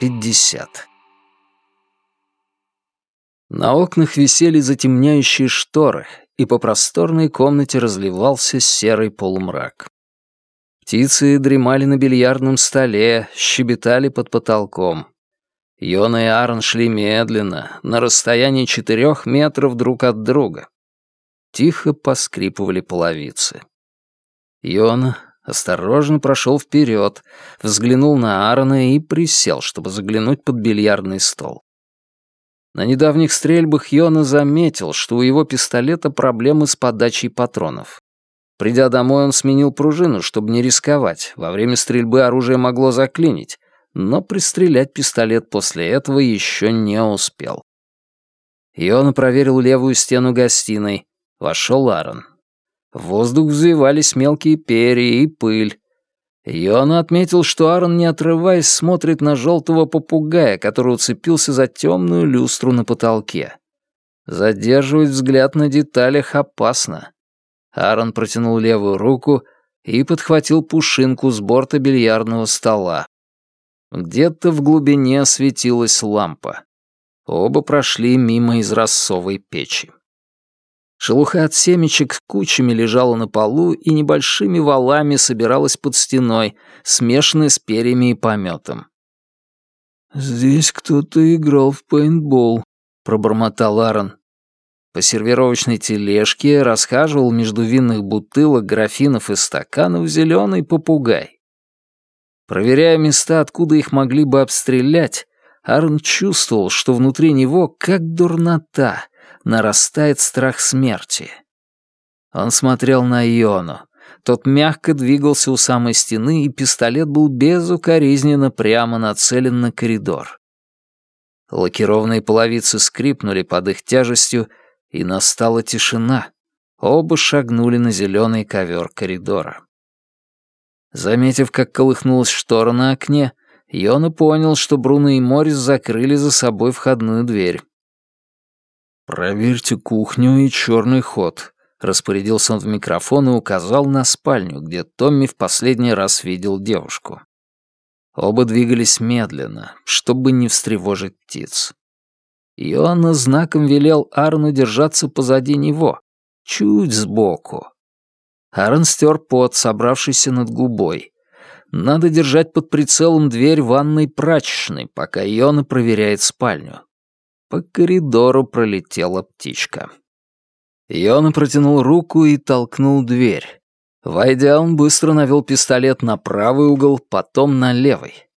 пятьдесят. На окнах висели затемняющие шторы, и по просторной комнате разливался серый полумрак. Птицы дремали на бильярдном столе, щебетали под потолком. Йона и Аарон шли медленно, на расстоянии четырех метров друг от друга. Тихо поскрипывали половицы. Йона осторожно прошел вперед, взглянул на Аарона и присел, чтобы заглянуть под бильярдный стол. На недавних стрельбах Йона заметил, что у его пистолета проблемы с подачей патронов. Придя домой, он сменил пружину, чтобы не рисковать. Во время стрельбы оружие могло заклинить, но пристрелять пистолет после этого еще не успел. Йона проверил левую стену гостиной. Вошел Аарон. В воздух взвивались мелкие перья и пыль. Йона отметил, что Аарон, не отрываясь, смотрит на желтого попугая, который уцепился за темную люстру на потолке. Задерживать взгляд на деталях опасно. Аарон протянул левую руку и подхватил пушинку с борта бильярдного стола. Где-то в глубине светилась лампа. Оба прошли мимо изразцовой печи. Шелуха от семечек кучами лежала на полу и небольшими валами собиралась под стеной, смешанная с перьями и пометом. «Здесь кто-то играл в пейнтбол», — пробормотал Аарон. По сервировочной тележке расхаживал между винных бутылок, графинов и стаканов зеленый попугай. Проверяя места, откуда их могли бы обстрелять, Аарон чувствовал, что внутри него, как дурнота — нарастает страх смерти. Он смотрел на Иону. Тот мягко двигался у самой стены, и пистолет был безукоризненно прямо нацелен на коридор. Лакированные половицы скрипнули под их тяжестью, и настала тишина. Оба шагнули на зеленый ковер коридора. Заметив, как колыхнулась штора на окне, Йона понял, что Бруно и Морис закрыли за собой входную дверь. «Проверьте кухню и черный ход», — распорядился он в микрофон и указал на спальню, где Томми в последний раз видел девушку. Оба двигались медленно, чтобы не встревожить птиц. Иоанна знаком велел Арну держаться позади него, чуть сбоку. Аарон стер пот, собравшийся над губой. Надо держать под прицелом дверь ванной прачечной, пока Иона проверяет спальню. По коридору пролетела птичка. Йона протянул руку и толкнул дверь. Войдя, он быстро навел пистолет на правый угол, потом на левый.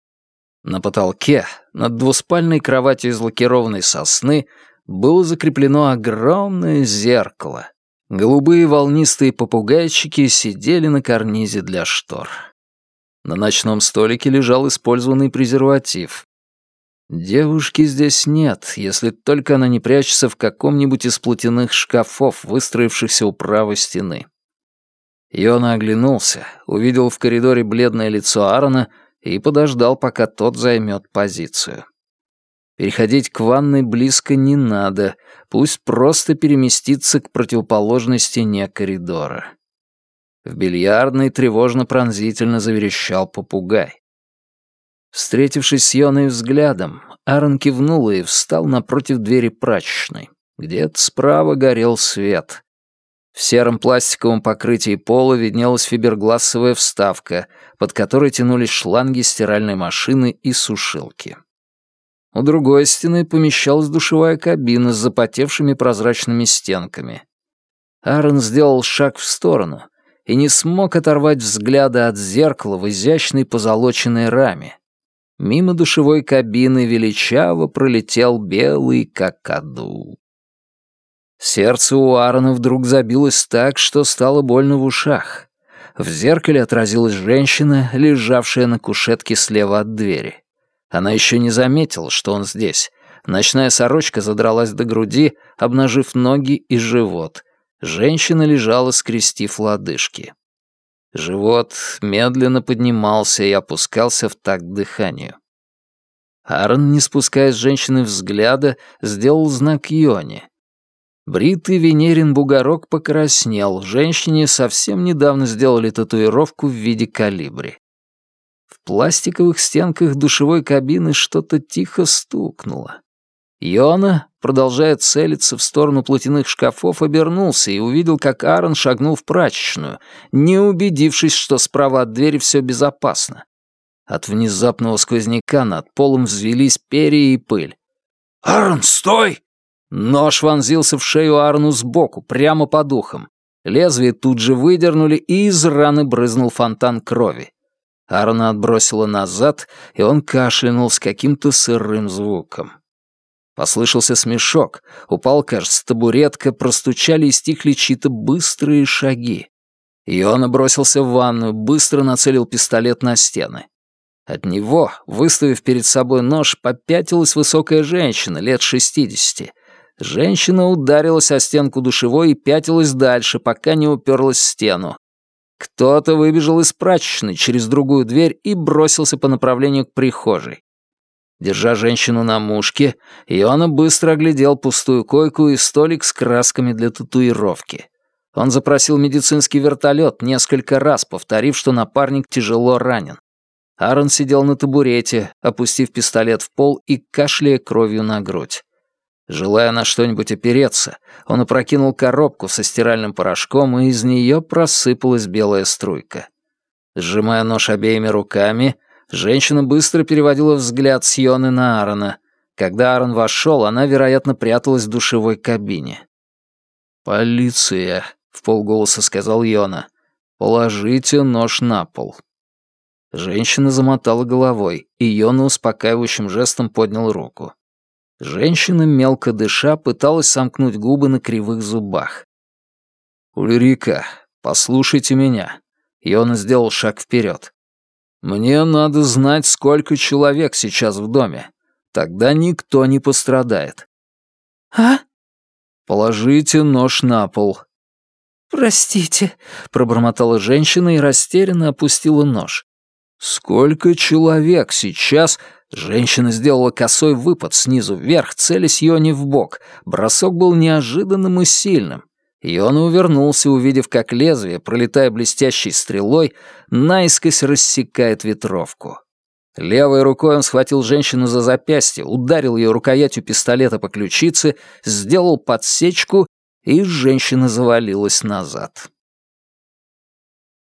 На потолке, над двуспальной кроватью из лакированной сосны, было закреплено огромное зеркало. Голубые волнистые попугайчики сидели на карнизе для штор. На ночном столике лежал использованный презерватив. Девушки здесь нет, если только она не прячется в каком-нибудь из платяных шкафов, выстроившихся у правой стены. Йона оглянулся, увидел в коридоре бледное лицо Аарона и подождал, пока тот займет позицию. Переходить к ванной близко не надо, пусть просто переместится к противоположной стене коридора. В бильярдной тревожно-пронзительно заверещал попугай. Встретившись с Йоной взглядом, Аарон кивнул и встал напротив двери прачечной. Где-то справа горел свет. В сером пластиковом покрытии пола виднелась фиберглассовая вставка, под которой тянулись шланги стиральной машины и сушилки. У другой стены помещалась душевая кабина с запотевшими прозрачными стенками. Аарон сделал шаг в сторону и не смог оторвать взгляда от зеркала в изящной позолоченной раме, Мимо душевой кабины величаво пролетел белый какаду. Сердце у Аарона вдруг забилось так, что стало больно в ушах. В зеркале отразилась женщина, лежавшая на кушетке слева от двери. Она еще не заметила, что он здесь. Ночная сорочка задралась до груди, обнажив ноги и живот. Женщина лежала, скрестив лодыжки. Живот медленно поднимался и опускался в такт дыханию. Аарон, не спуская с женщины взгляда, сделал знак Йоне. Бритый Венерин бугорок покраснел, женщине совсем недавно сделали татуировку в виде калибри. В пластиковых стенках душевой кабины что-то тихо стукнуло. Йона, продолжая целиться в сторону платяных шкафов, обернулся и увидел, как Аарон шагнул в прачечную, не убедившись, что справа от двери все безопасно. От внезапного сквозняка над полом взвелись перья и пыль. «Аарон, стой!» Нож вонзился в шею Аарону сбоку, прямо по духам. Лезвие тут же выдернули, и из раны брызнул фонтан крови. Аарона отбросило назад, и он кашлянул с каким-то сырым звуком. Послышался смешок. Упал, кажется, табуретка, простучали и стихли чьи-то быстрые шаги. Иона бросился в ванную, быстро нацелил пистолет на стены. От него, выставив перед собой нож, попятилась высокая женщина, лет шестидесяти. Женщина ударилась о стенку душевой и пятилась дальше, пока не уперлась в стену. Кто-то выбежал из прачечной через другую дверь и бросился по направлению к прихожей. Держа женщину на мушке, Иона быстро оглядел пустую койку и столик с красками для татуировки. Он запросил медицинский вертолет несколько раз, повторив, что напарник тяжело ранен. Аарон сидел на табурете, опустив пистолет в пол и кашляя кровью на грудь. Желая на что-нибудь опереться, он опрокинул коробку со стиральным порошком, и из нее просыпалась белая струйка. Сжимая нож обеими руками, Женщина быстро переводила взгляд с Йоны на Аарона. Когда Аарон вошел, она, вероятно, пряталась в душевой кабине. «Полиция», — в полголоса сказал Йона. «Положите нож на пол». Женщина замотала головой, и Йона успокаивающим жестом поднял руку. Женщина, мелко дыша, пыталась сомкнуть губы на кривых зубах. «Ульрика, послушайте меня». Йона сделал шаг вперед. Мне надо знать, сколько человек сейчас в доме. Тогда никто не пострадает. А? Положите нож на пол. Простите, пробормотала женщина и растерянно опустила нож. Сколько человек сейчас? Женщина сделала косой выпад снизу вверх, целясь Йоне в бок. Бросок был неожиданным и сильным. Йона увернулся, увидев, как лезвие, пролетая блестящей стрелой, наискось рассекает ветровку. Левой рукой он схватил женщину за запястье, ударил ее рукоятью пистолета по ключице, сделал подсечку, и женщина завалилась назад.